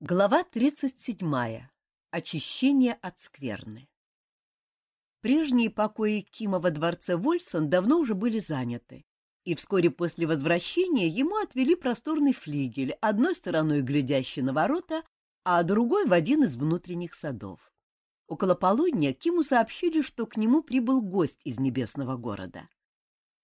Глава 37. Очищение от скверны. Прежние покои Кима во дворце Вольсон давно уже были заняты, и вскоре после возвращения ему отвели просторный флигель, одной стороной глядящий на ворота, а другой в один из внутренних садов. Около полудня Киму сообщили, что к нему прибыл гость из небесного города.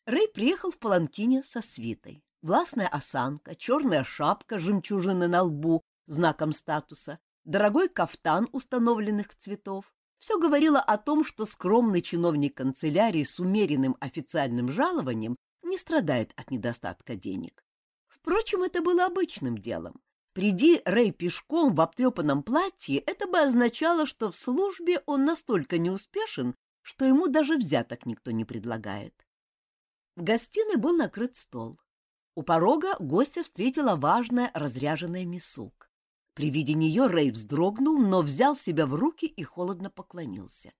Рэй приехал в Паланкине со свитой. Властная осанка, черная шапка, жемчужины на лбу, знаком статуса, дорогой кафтан установленных цветов. Все говорило о том, что скромный чиновник канцелярии с умеренным официальным жалованием не страдает от недостатка денег. Впрочем, это было обычным делом. Приди Рэй пешком в обтрепанном платье, это бы означало, что в службе он настолько неуспешен, что ему даже взяток никто не предлагает. В гостиной был накрыт стол. У порога гостя встретила важная разряженная мисук. При виде нее Рэй вздрогнул, но взял себя в руки и холодно поклонился.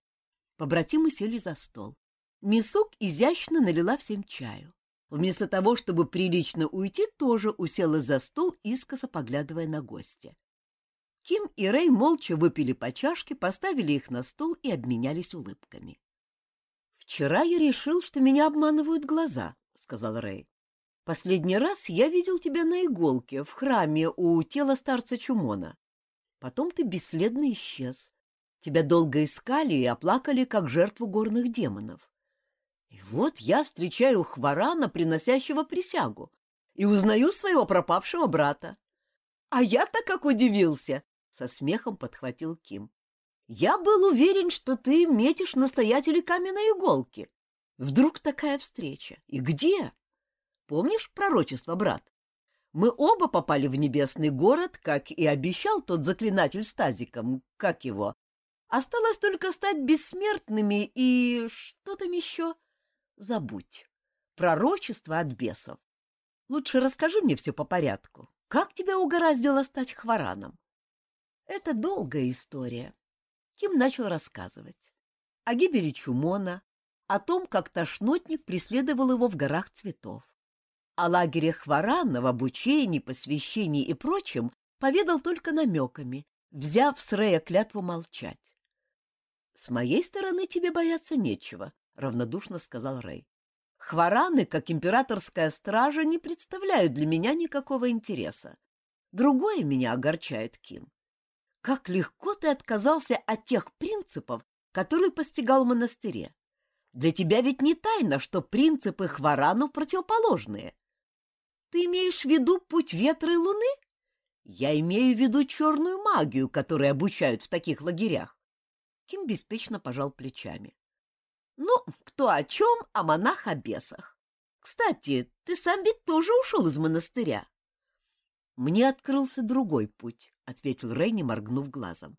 Побратимы сели за стол. Мисук изящно налила всем чаю. Вместо того, чтобы прилично уйти, тоже уселась за стол, искоса поглядывая на гостя. Ким и Рэй молча выпили по чашке, поставили их на стол и обменялись улыбками. «Вчера я решил, что меня обманывают глаза», — сказал Рэй. Последний раз я видел тебя на иголке в храме у тела старца Чумона. Потом ты бесследно исчез. Тебя долго искали и оплакали, как жертву горных демонов. И вот я встречаю Хварана, приносящего присягу, и узнаю своего пропавшего брата. А я-то как удивился! — со смехом подхватил Ким. Я был уверен, что ты метишь настоятеля каменной иголки. Вдруг такая встреча? И где? Помнишь пророчество, брат? Мы оба попали в небесный город, как и обещал тот заклинатель с тазиком, как его. Осталось только стать бессмертными и что там еще? Забудь. Пророчество от бесов. Лучше расскажи мне все по порядку. Как тебя угораздило стать хвораном? Это долгая история. Ким начал рассказывать. О гибели Чумона, о том, как тошнотник преследовал его в горах цветов, о лагере Хварана в обучении, посвящении и прочем поведал только намеками, взяв с Рея клятву молчать. — С моей стороны тебе бояться нечего, — равнодушно сказал Рэй. — Хвараны, как императорская стража, не представляют для меня никакого интереса. Другое меня огорчает, Ким. Как легко ты отказался от тех принципов, которые постигал в монастыре. Для тебя ведь не тайна, что принципы Хварану противоположные. Ты имеешь в виду путь ветра и луны? Я имею в виду черную магию, которую обучают в таких лагерях. Ким беспечно пожал плечами. Ну, кто о чем, а монах о бесах. Кстати, ты сам ведь тоже ушел из монастыря. Мне открылся другой путь, — ответил Рейни, моргнув глазом.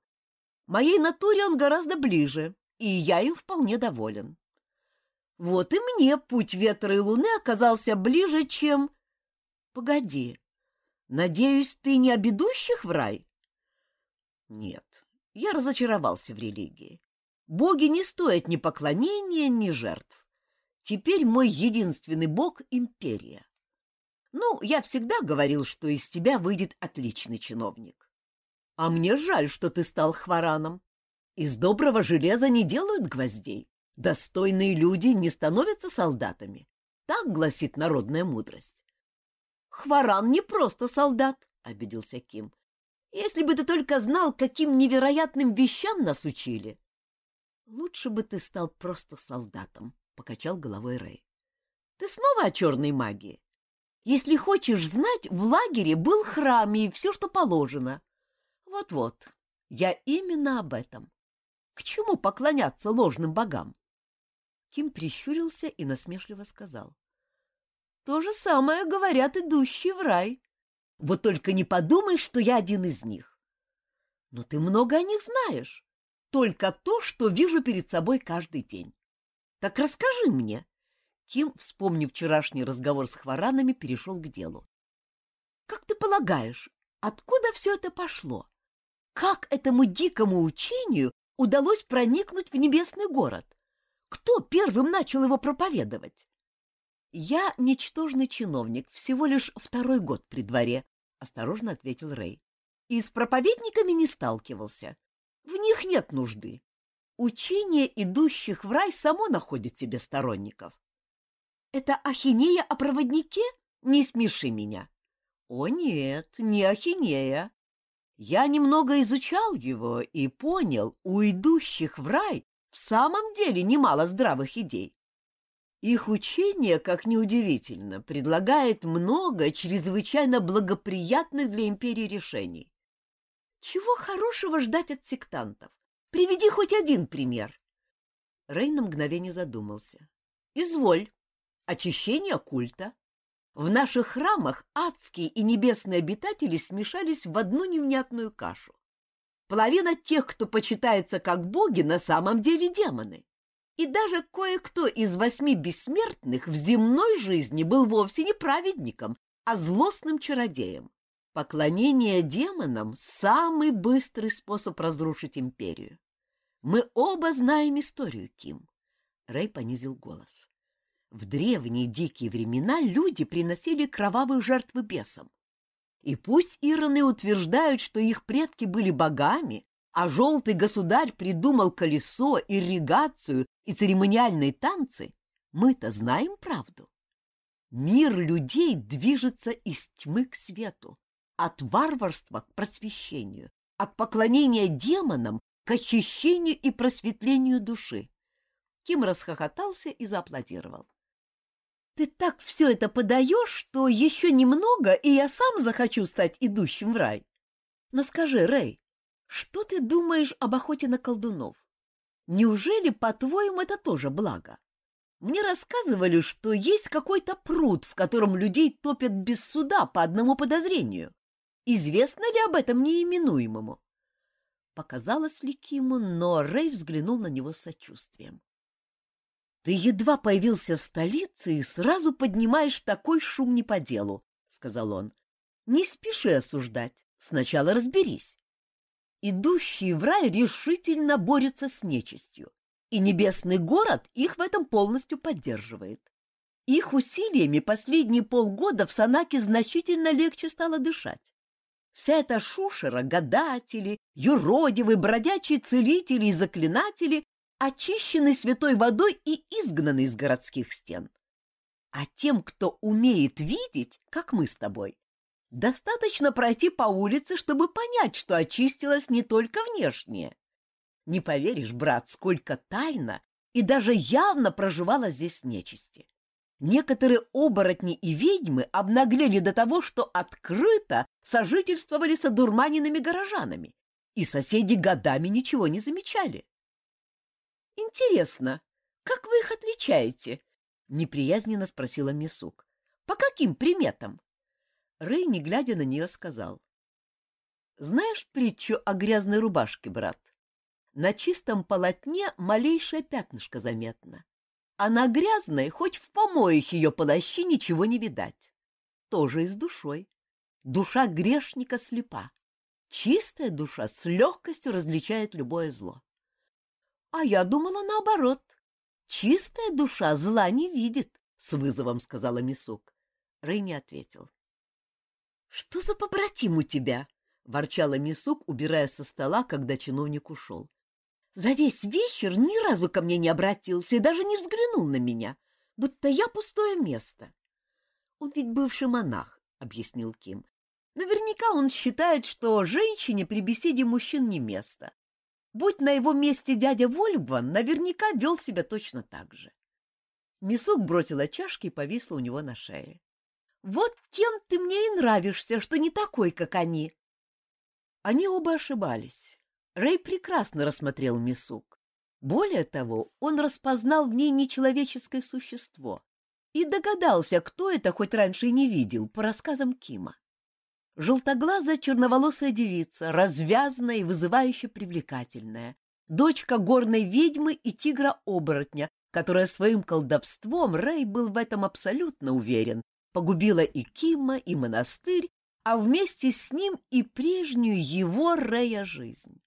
Моей натуре он гораздо ближе, и я им вполне доволен. Вот и мне путь ветра и луны оказался ближе, чем... Погоди. Надеюсь, ты не обедущих в рай? Нет, я разочаровался в религии. Боги не стоят ни поклонения, ни жертв. Теперь мой единственный бог — империя. Ну, я всегда говорил, что из тебя выйдет отличный чиновник. А мне жаль, что ты стал хвораном. Из доброго железа не делают гвоздей. Достойные люди не становятся солдатами. Так гласит народная мудрость. Хваран не просто солдат, — обиделся Ким. Если бы ты только знал, каким невероятным вещам нас учили. Лучше бы ты стал просто солдатом, — покачал головой Рэй. Ты снова о черной магии? Если хочешь знать, в лагере был храм и все, что положено. Вот-вот, я именно об этом. К чему поклоняться ложным богам? Ким прищурился и насмешливо сказал. То же самое говорят идущие в рай. Вот только не подумай, что я один из них. Но ты много о них знаешь. Только то, что вижу перед собой каждый день. Так расскажи мне. Ким, вспомнив вчерашний разговор с хваранами, перешел к делу. Как ты полагаешь, откуда все это пошло? Как этому дикому учению удалось проникнуть в небесный город? Кто первым начал его проповедовать? «Я ничтожный чиновник, всего лишь второй год при дворе», — осторожно ответил Рэй. и с проповедниками не сталкивался. В них нет нужды. Учение идущих в рай само находит себе сторонников. Это ахинея о проводнике? Не смеши меня. О нет, не ахинея. Я немного изучал его и понял, у идущих в рай в самом деле немало здравых идей. Их учение, как неудивительно, предлагает много чрезвычайно благоприятных для империи решений. Чего хорошего ждать от сектантов? Приведи хоть один пример. Рей на мгновение задумался. Изволь. Очищение культа. В наших храмах адские и небесные обитатели смешались в одну невнятную кашу. Половина тех, кто почитается как боги, на самом деле демоны. И даже кое-кто из восьми бессмертных в земной жизни был вовсе не праведником, а злостным чародеем. Поклонение демонам — самый быстрый способ разрушить империю. Мы оба знаем историю, Ким. Рэй понизил голос. В древние дикие времена люди приносили кровавые жертвы бесам. И пусть ироны утверждают, что их предки были богами, а желтый государь придумал колесо, ирригацию и церемониальные танцы, мы-то знаем правду. Мир людей движется из тьмы к свету, от варварства к просвещению, от поклонения демонам к очищению и просветлению души. Ким расхохотался и зааплодировал. Ты так все это подаешь, что еще немного, и я сам захочу стать идущим в рай. Но скажи, Рэй, что ты думаешь об охоте на колдунов? Неужели, по-твоему, это тоже благо? Мне рассказывали, что есть какой-то пруд, в котором людей топят без суда по одному подозрению. Известно ли об этом неименуемому? Показалось ли Киму, но Рэй взглянул на него с сочувствием. «Ты едва появился в столице и сразу поднимаешь такой шум не по делу», — сказал он. «Не спеши осуждать, сначала разберись. Идущие в рай решительно борются с нечистью, и небесный город их в этом полностью поддерживает. Их усилиями последние полгода в Санаке значительно легче стало дышать. Вся эта шушера, гадатели, юродивы, бродячие целители и заклинатели очищены святой водой и изгнаны из городских стен. А тем, кто умеет видеть, как мы с тобой, достаточно пройти по улице, чтобы понять, что очистилось не только внешнее. Не поверишь, брат, сколько тайно и даже явно проживало здесь нечисти. Некоторые оборотни и ведьмы обнаглели до того, что открыто сожительствовали с одурманенными горожанами, и соседи годами ничего не замечали. «Интересно, как вы их отличаете?» — неприязненно спросила Мисук. «По каким приметам?» Рэй, не глядя на нее, сказал. «Знаешь притчу о грязной рубашке, брат? На чистом полотне малейшее пятнышко заметно а грязной хоть в помоях ее полощи ничего не видать. Тоже и с душой. Душа грешника слепа. Чистая душа с легкостью различает любое зло. А я думала наоборот. Чистая душа зла не видит, — с вызовом сказала Мисук. Рэй не ответил. — Что за побратим у тебя? — ворчала Мисук, убирая со стола, когда чиновник ушел. За весь вечер ни разу ко мне не обратился и даже не взглянул на меня, будто я пустое место. Он ведь бывший монах, — объяснил Ким. Наверняка он считает, что женщине при беседе мужчин не место. Будь на его месте дядя Вольбан, наверняка вел себя точно так же. Мисук бросила чашки и повисла у него на шее. — Вот тем ты мне и нравишься, что не такой, как они. Они оба ошибались. Рэй прекрасно рассмотрел Мисук. Более того, он распознал в ней нечеловеческое существо и догадался, кто это хоть раньше и не видел, по рассказам Кима. Желтоглазая черноволосая девица, развязная и вызывающе привлекательная, дочка горной ведьмы и тигра-оборотня, которая своим колдовством, Рэй был в этом абсолютно уверен, погубила и Кима, и монастырь, а вместе с ним и прежнюю его Рэя жизнь.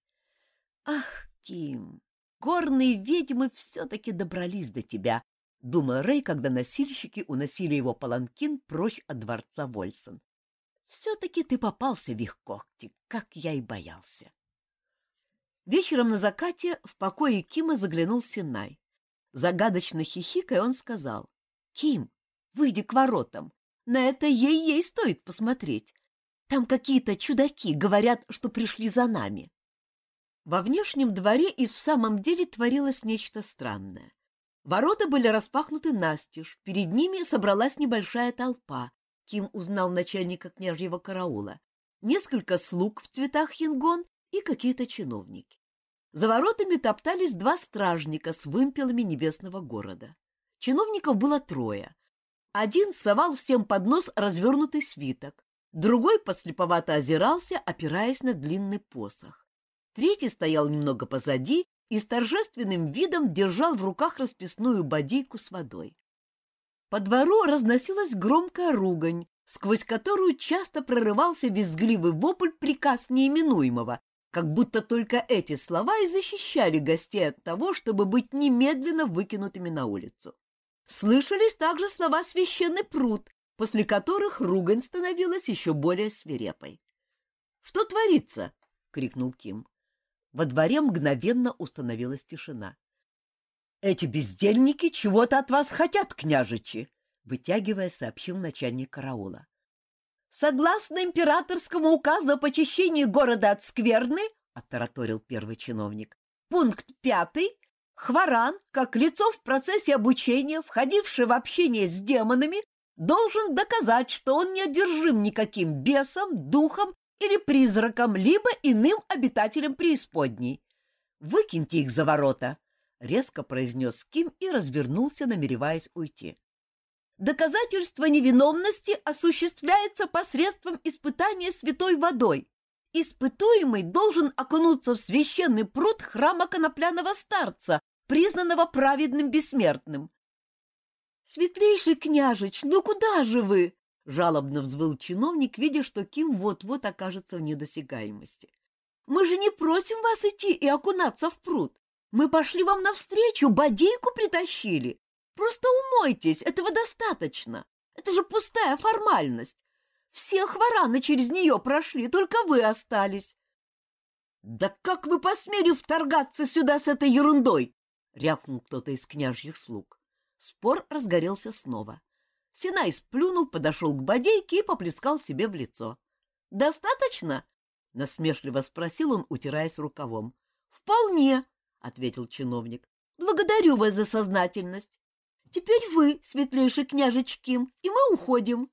Ах, Ким, горные ведьмы все-таки добрались до тебя, — думал Рэй, когда носильщики уносили его паланкин прочь от дворца Вольсон. Все-таки ты попался в их когти, как я и боялся. Вечером на закате в покое Кима заглянул Синай. Загадочно хихикая, он сказал, «Ким, выйди к воротам. На это ей-ей стоит посмотреть. Там какие-то чудаки говорят, что пришли за нами». Во внешнем дворе и в самом деле творилось нечто странное. Ворота были распахнуты настежь, перед ними собралась небольшая толпа. Ким узнал начальника княжьего караула, несколько слуг в цветах янгон и какие-то чиновники. За воротами топтались два стражника с вымпелами небесного города. Чиновников было трое. Один совал всем под нос развернутый свиток, другой подслеповато озирался, опираясь на длинный посох. Третий стоял немного позади и с торжественным видом держал в руках расписную бодейку с водой. По двору разносилась громкая ругань, сквозь которую часто прорывался визгливый вопль приказ неименуемого, как будто только эти слова и защищали гостей от того, чтобы быть немедленно выкинутыми на улицу. Слышались также слова «священный пруд», после которых ругань становилась еще более свирепой. — Что творится? — крикнул Ким. Во дворе мгновенно установилась тишина. — Эти бездельники чего-то от вас хотят, княжичи! — вытягивая, сообщил начальник караула. Согласно императорскому указу о почищении города от скверны, — оттараторил первый чиновник, — пункт пятый, Хваран, как лицо в процессе обучения, входивший в общение с демонами, должен доказать, что он не одержим никаким бесом, духом или призраком, либо иным обитателем преисподней. «Выкиньте их за ворота!» — резко произнес Ким и развернулся, намереваясь уйти. Доказательство невиновности осуществляется посредством испытания святой водой. Испытуемый должен окунуться в священный пруд храма конопляного старца, признанного праведным бессмертным. «Светлейший княжич, ну куда же вы?» — жалобно взвыл чиновник, видя, что Ким вот-вот окажется в недосягаемости. «Мы же не просим вас идти и окунаться в пруд. Мы пошли вам навстречу, бодейку притащили. Просто умойтесь, этого достаточно. Это же пустая формальность. Все хвораны через нее прошли, только вы остались. — Да как вы посмели вторгаться сюда с этой ерундой? — рявкнул кто-то из княжьих слуг. Спор разгорелся снова. Синай сплюнул, подошел к бодейке и поплескал себе в лицо. — Достаточно? — насмешливо спросил он, утираясь рукавом. — Вполне, — ответил чиновник. — Благодарю вас за сознательность. Теперь вы, светлейший княжеч Ким, и мы уходим.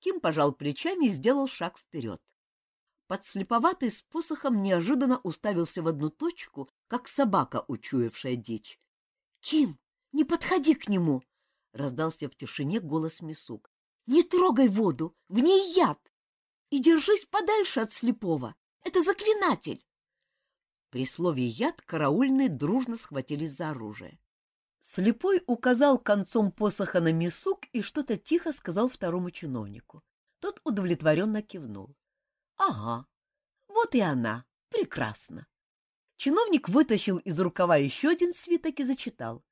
Ким пожал плечами и сделал шаг вперед. Подслеповатый с посохом неожиданно уставился в одну точку, как собака, учуявшая дичь. — Ким, не подходи к нему! — раздался в тишине голос Мисук. — Не трогай воду, в ней яд! И держись подальше от слепого, это заклинатель! При слове «яд» караульные дружно схватились за оружие. Слепой указал концом посоха на мисук и что-то тихо сказал второму чиновнику. Тот удовлетворенно кивнул. — Ага, вот и она. Прекрасно. Чиновник вытащил из рукава еще один свиток и зачитал.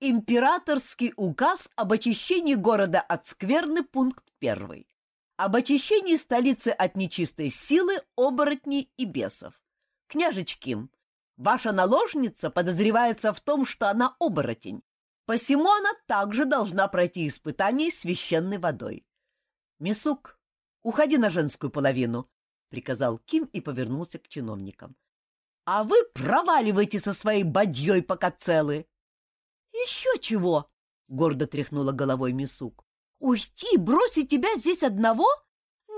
Императорский указ об очищении города от скверны, пункт первый. Об очищении столицы от нечистой силы, оборотней и бесов. Княжечким, Ваша наложница подозревается в том, что она оборотень, посему она также должна пройти испытание священной водой. Мисук, уходи на женскую половину, — приказал Ким и повернулся к чиновникам. — А вы проваливайте со своей бадьей, пока целы. — Еще чего? — гордо тряхнула головой Мисук. — Уйти и бросить тебя здесь одного?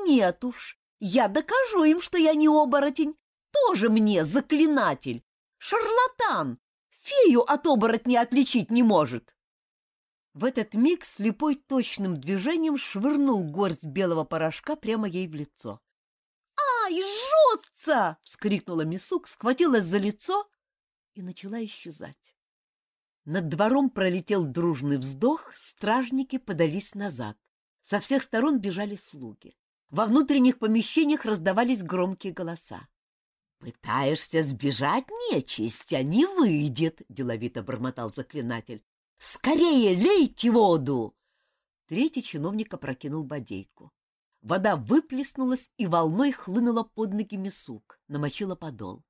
Нет уж, я докажу им, что я не оборотень, тоже мне заклинатель. Шарлатан! Фею от оборотня отличить не может. В этот миг слепой точным движением швырнул горсть белого порошка прямо ей в лицо. «Ай, жжется!» — вскрикнула Мисук, схватилась за лицо и начала исчезать. Над двором пролетел дружный вздох, стражники подались назад. Со всех сторон бежали слуги. Во внутренних помещениях раздавались громкие голоса. «Пытаешься сбежать, нечисть, а не выйдет!» — деловито бормотал заклинатель. «Скорее лейте воду!» Третий чиновник опрокинул бодейку. вода выплеснулась и волной хлынула под ноги Мисук, намочила подол.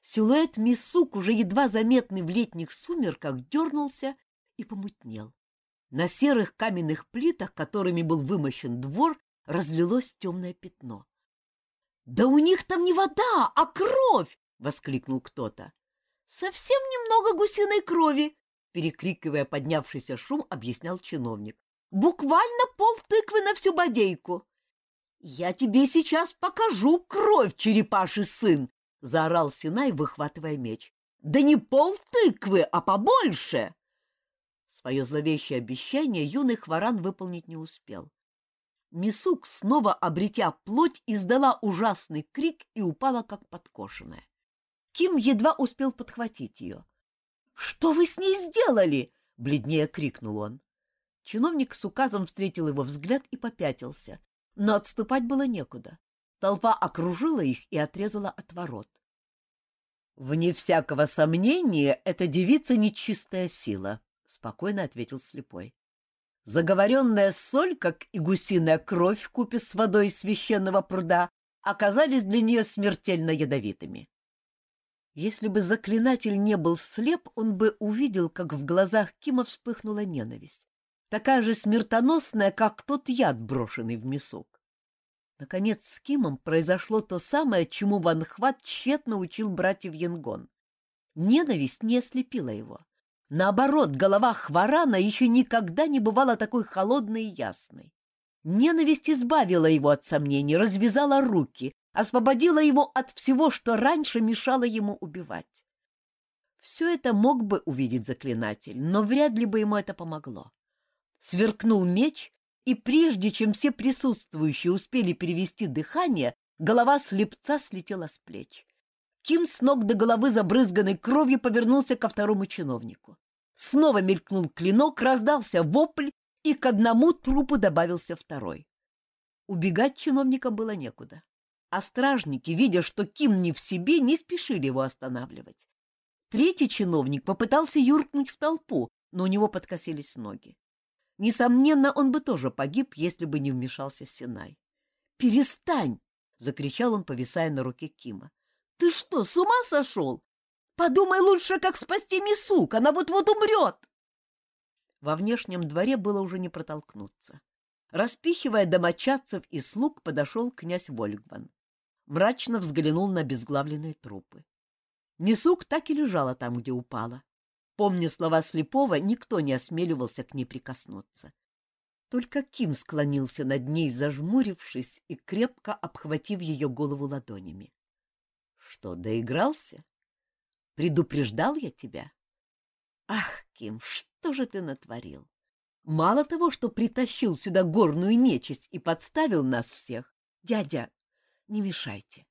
Силуэт Мисук, уже едва заметный в летних сумерках, дернулся и помутнел. На серых каменных плитах, которыми был вымощен двор, разлилось темное пятно. — Да у них там не вода, а кровь! — воскликнул кто-то. — Совсем немного гусиной крови! — перекрикивая поднявшийся шум, объяснял чиновник. — Буквально пол тыквы на всю бодейку! — Я тебе сейчас покажу кровь, черепаший сын! — заорал Синай, выхватывая меч. — Да не пол тыквы, а побольше! Свое зловещее обещание юный хваран выполнить не успел. Мисук, снова обретя плоть, издала ужасный крик и упала, как подкошенная. Ким едва успел подхватить ее. — Что вы с ней сделали? — бледнее крикнул он. Чиновник с указом встретил его взгляд и попятился, но отступать было некуда. Толпа окружила их и отрезала от ворот. — Вне всякого сомнения, эта девица — нечистая сила, — спокойно ответил слепой. Заговоренная соль, как и гусиная кровь в купе с водой из священного пруда, оказались для нее смертельно ядовитыми. Если бы заклинатель не был слеп, он бы увидел, как в глазах Кима вспыхнула ненависть, такая же смертоносная, как тот яд, брошенный в мясок. Наконец с Кимом произошло то самое, чему Ван Хват тщетно учил братьев Янгон. Ненависть не ослепила его. Наоборот, голова Хварана еще никогда не бывала такой холодной и ясной. Ненависть избавила его от сомнений, развязала руки, освободила его от всего, что раньше мешало ему убивать. Все это мог бы увидеть заклинатель, но вряд ли бы ему это помогло. Сверкнул меч, и прежде чем все присутствующие успели перевести дыхание, голова слепца слетела с плеч. Ким с ног до головы забрызганной кровью повернулся ко второму чиновнику. Снова мелькнул клинок, раздался вопль, и к одному трупу добавился второй. Убегать чиновникам было некуда. А стражники, видя, что Ким не в себе, не спешили его останавливать. Третий чиновник попытался юркнуть в толпу, но у него подкосились ноги. Несомненно, он бы тоже погиб, если бы не вмешался Синай. «Перестань!» — закричал он, повисая на руке Кима. Ты что, с ума сошел? Подумай лучше, как спасти Мисук, она вот-вот умрет. Во внешнем дворе было уже не протолкнуться. Распихивая домочадцев и слуг, подошел князь Вольгман. Мрачно взглянул на безглавленные трупы. Мисук так и лежала там, где упала. Помня слова слепого, никто не осмеливался к ней прикоснуться. Только Ким склонился над ней, зажмурившись и крепко обхватив ее голову ладонями. Что, доигрался? Предупреждал я тебя? Ах, Ким, что же ты натворил? Мало того, что притащил сюда горную нечисть и подставил нас всех. Дядя, не мешайте.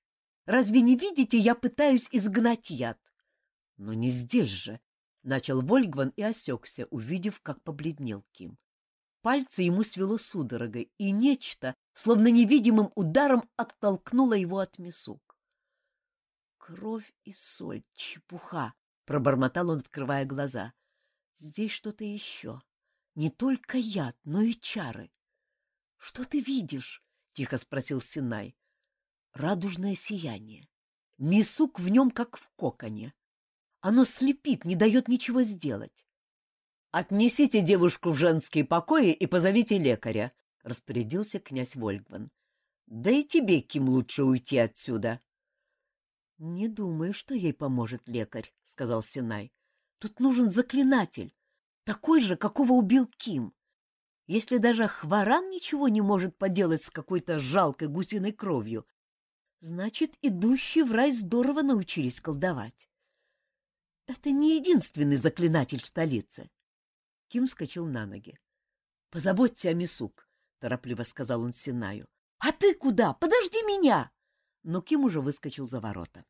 Разве не видите, я пытаюсь изгнать яд? Но не здесь же, — начал Вольгван и осекся, увидев, как побледнел Ким. Пальцы ему свело судорогой, и нечто, словно невидимым ударом, оттолкнуло его от Мисук. Кровь и соль, чепуха, — пробормотал он, открывая глаза. Здесь что-то еще. Не только яд, но и чары. — Что ты видишь? — тихо спросил Синай. — Радужное сияние. Мисук в нем, как в коконе. Оно слепит, не дает ничего сделать. — Отнесите девушку в женские покои и позовите лекаря, — распорядился князь Вольгман. — Да и тебе, Ким, лучше уйти отсюда. — Не думаю, что ей поможет лекарь, — сказал Синай. — Тут нужен заклинатель, такой же, какого убил Ким. Если даже Хваран ничего не может поделать с какой-то жалкой гусиной кровью, значит, идущие в рай здорово научились колдовать. Это не единственный заклинатель в столице. Ким вскочил на ноги. — Позаботься о Мисук, — торопливо сказал он Синаю. — А ты куда? Подожди меня! — но Ким уже выскочил за ворота.